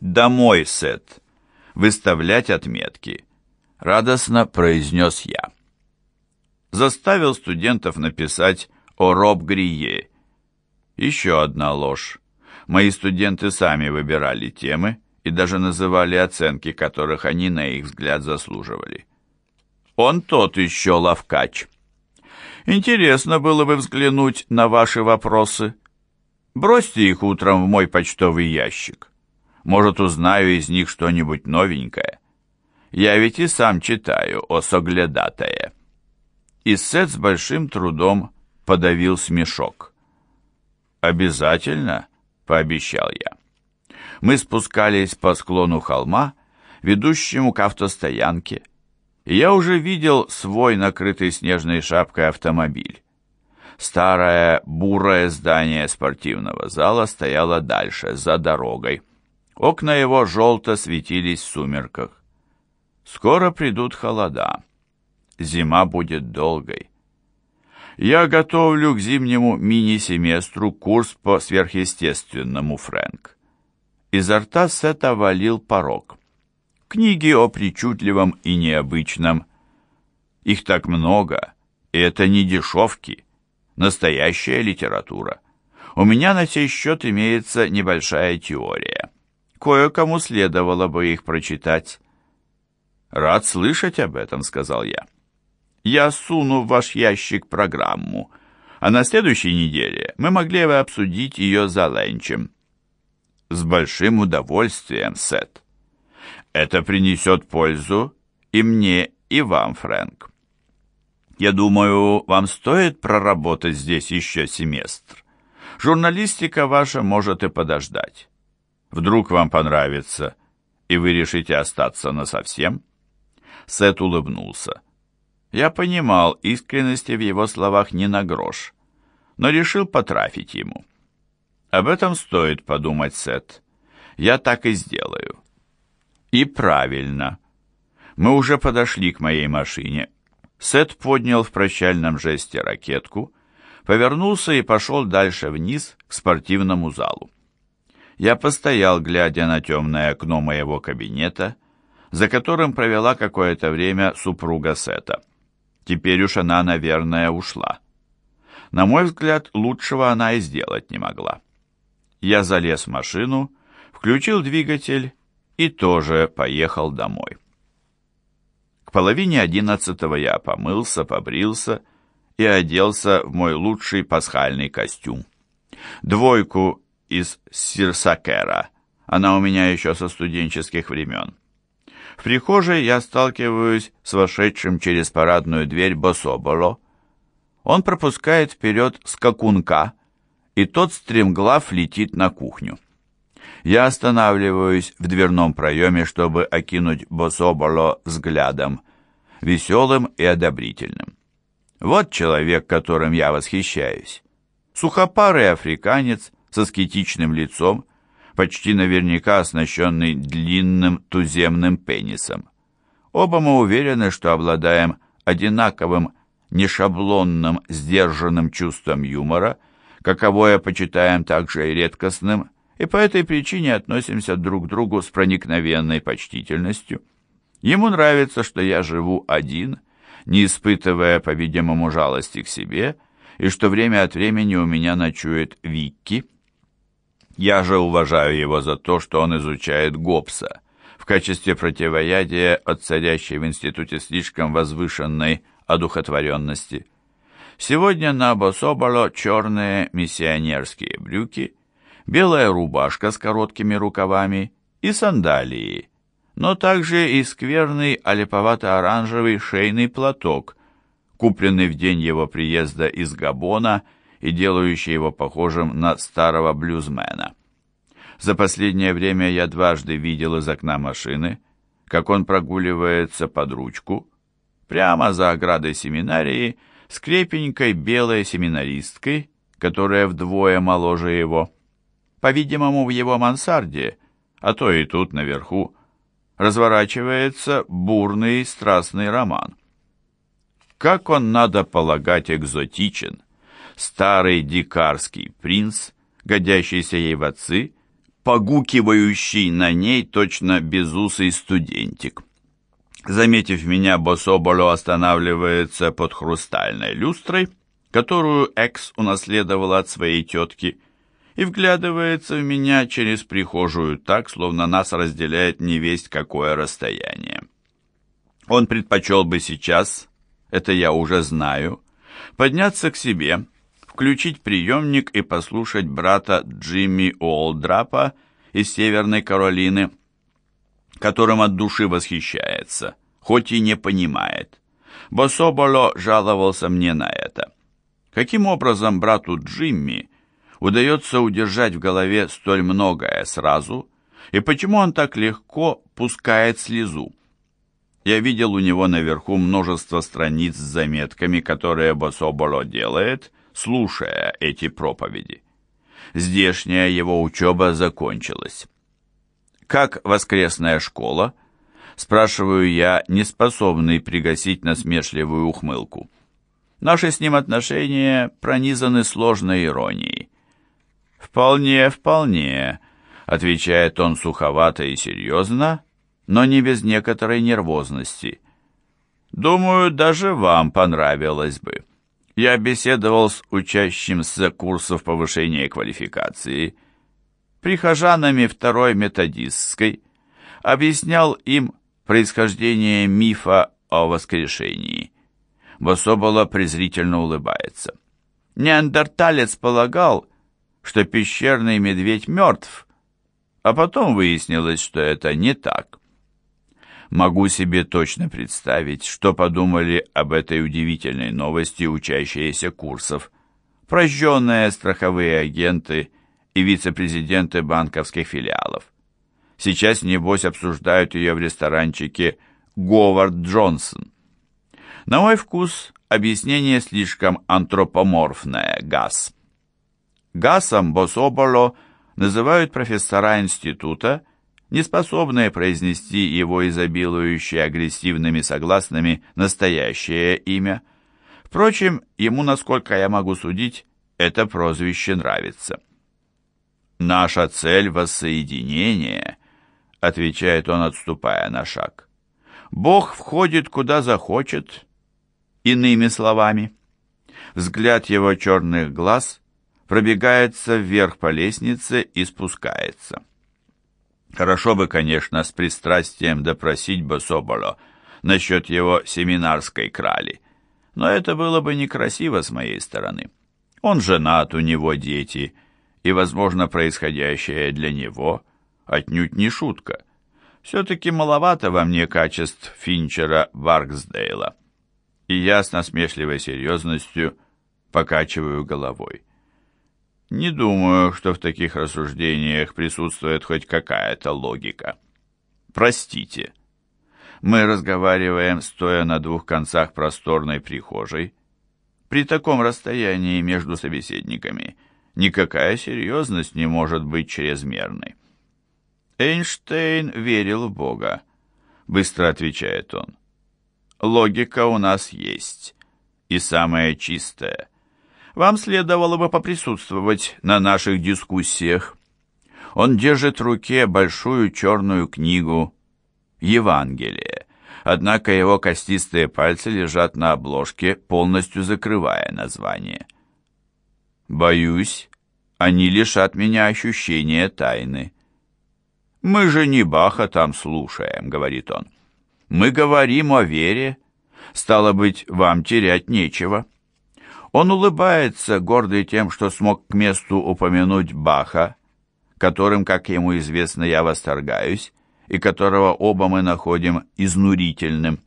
«Домой, Сет! Выставлять отметки!» — радостно произнес я. Заставил студентов написать о Роб Грие. Еще одна ложь. Мои студенты сами выбирали темы и даже называли оценки, которых они, на их взгляд, заслуживали. Он тот еще ловкач. Интересно было бы взглянуть на ваши вопросы. Бросьте их утром в мой почтовый ящик. Может, узнаю из них что-нибудь новенькое. Я ведь и сам читаю о соглядатае. И Сет с большим трудом подавил смешок. «Обязательно», — пообещал я. Мы спускались по склону холма, ведущему к автостоянке, и я уже видел свой накрытый снежной шапкой автомобиль. Старое бурое здание спортивного зала стояло дальше, за дорогой. Окна его желто светились в сумерках. Скоро придут холода. Зима будет долгой. Я готовлю к зимнему мини-семестру курс по сверхъестественному, Фрэнк. Изо рта Сета валил порог. Книги о причудливом и необычном. Их так много, и это не дешевки. Настоящая литература. У меня на сей счет имеется небольшая теория. Кое-кому следовало бы их прочитать. «Рад слышать об этом», — сказал я. «Я суну в ваш ящик программу, а на следующей неделе мы могли бы обсудить ее за ленчем». «С большим удовольствием, Сет». Это принесет пользу и мне, и вам, Фрэнк. Я думаю, вам стоит проработать здесь еще семестр. Журналистика ваша может и подождать. Вдруг вам понравится, и вы решите остаться насовсем?» Сет улыбнулся. Я понимал, искренности в его словах не на грош, но решил потрафить ему. «Об этом стоит подумать, Сет. Я так и сделаю». И правильно. Мы уже подошли к моей машине. Сет поднял в прощальном жесте ракетку, повернулся и пошел дальше вниз к спортивному залу. Я постоял, глядя на темное окно моего кабинета, за которым провела какое-то время супруга Сета. Теперь уж она, наверное, ушла. На мой взгляд, лучшего она и сделать не могла. Я залез в машину, включил двигатель и тоже поехал домой. К половине одиннадцатого я помылся, побрился и оделся в мой лучший пасхальный костюм. Двойку из сирсакера, она у меня еще со студенческих времен. В прихожей я сталкиваюсь с вошедшим через парадную дверь Бособоло. Он пропускает вперед скакунка, и тот стремглав летит на кухню. Я останавливаюсь в дверном проеме, чтобы окинуть Бособоло взглядом, веселым и одобрительным. Вот человек, которым я восхищаюсь. Сухопарый африканец со скетичным лицом, почти наверняка оснащенный длинным туземным пенисом. Оба мы уверены, что обладаем одинаковым, нешаблонным, сдержанным чувством юмора, каковое почитаем также и редкостным, и по этой причине относимся друг к другу с проникновенной почтительностью. Ему нравится, что я живу один, не испытывая, по-видимому, жалости к себе, и что время от времени у меня ночует Викки. Я же уважаю его за то, что он изучает Гоббса в качестве противоядия от царящей в институте слишком возвышенной одухотворенности. Сегодня на Бособоло черные миссионерские брюки – белая рубашка с короткими рукавами и сандалии, но также и скверный олиповато-оранжевый шейный платок, купленный в день его приезда из Габона и делающий его похожим на старого блюзмена. За последнее время я дважды видел из окна машины, как он прогуливается под ручку, прямо за оградой семинарии, с крепенькой белой семинаристкой, которая вдвое моложе его. По-видимому, в его мансарде, а то и тут наверху, разворачивается бурный страстный роман. Как он, надо полагать, экзотичен, старый дикарский принц, годящийся ей в отцы, погукивающий на ней точно безусый студентик. Заметив меня, Бособоло останавливается под хрустальной люстрой, которую Экс унаследовала от своей тетки, и вглядывается в меня через прихожую так, словно нас разделяет невесть какое расстояние. Он предпочел бы сейчас, это я уже знаю, подняться к себе, включить приемник и послушать брата Джимми Олдрапа из Северной Каролины, которым от души восхищается, хоть и не понимает. Бособоло жаловался мне на это. Каким образом брату Джимми удается удержать в голове столь многое сразу, и почему он так легко пускает слезу? Я видел у него наверху множество страниц с заметками, которые Бособоло делает, слушая эти проповеди. Здешняя его учеба закончилась. «Как воскресная школа?» Спрашиваю я, неспособный пригасить насмешливую ухмылку. Наши с ним отношения пронизаны сложной иронией. «Вполне, вполне», — отвечает он суховато и серьезно, но не без некоторой нервозности. «Думаю, даже вам понравилось бы. Я беседовал с учащимся курсов повышения квалификации, прихожанами второй методистской, объяснял им происхождение мифа о воскрешении. Бособола презрительно улыбается. Неандерталец полагал, что пещерный медведь мертв, а потом выяснилось, что это не так. Могу себе точно представить, что подумали об этой удивительной новости учащиеся курсов, прожженные страховые агенты и вице-президенты банковских филиалов. Сейчас, небось, обсуждают ее в ресторанчике «Говард Джонсон». На мой вкус, объяснение слишком антропоморфное, Газ. Гасом Бособоло называют профессора института, неспособные произнести его изобилующее агрессивными согласными настоящее имя. Впрочем, ему, насколько я могу судить, это прозвище нравится. «Наша цель — воссоединение», — отвечает он, отступая на шаг. «Бог входит, куда захочет, иными словами». Взгляд его черных глаз пробегается вверх по лестнице и спускается. Хорошо бы, конечно, с пристрастием допросить бы Соболо насчет его семинарской крали, но это было бы некрасиво с моей стороны. Он женат, у него дети, и, возможно, происходящее для него отнюдь не шутка. Все-таки маловато во мне качеств Финчера Барксдейла. И я с насмешливой серьезностью покачиваю головой. Не думаю, что в таких рассуждениях присутствует хоть какая-то логика. Простите. Мы разговариваем, стоя на двух концах просторной прихожей. При таком расстоянии между собеседниками никакая серьезность не может быть чрезмерной. Эйнштейн верил в Бога, быстро отвечает он. Логика у нас есть, и самая чистая – вам следовало бы поприсутствовать на наших дискуссиях. Он держит в руке большую черную книгу «Евангелие», однако его костистые пальцы лежат на обложке, полностью закрывая название. «Боюсь, они лишат меня ощущения тайны». «Мы же не Баха там слушаем», — говорит он. «Мы говорим о вере. Стало быть, вам терять нечего». Он улыбается, гордый тем, что смог к месту упомянуть Баха, которым, как ему известно, я восторгаюсь, и которого оба мы находим изнурительным.